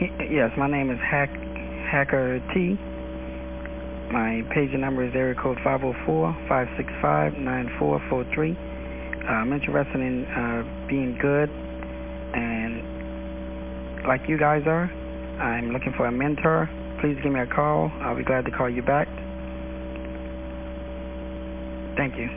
Yes, my name is Hack, Hacker T. My pager number is area code 504-565-9443. Uh, I'm interested in uh, being good and like you guys are. I'm looking for a mentor. Please give me a call. I'll be glad to call you back. Thank you.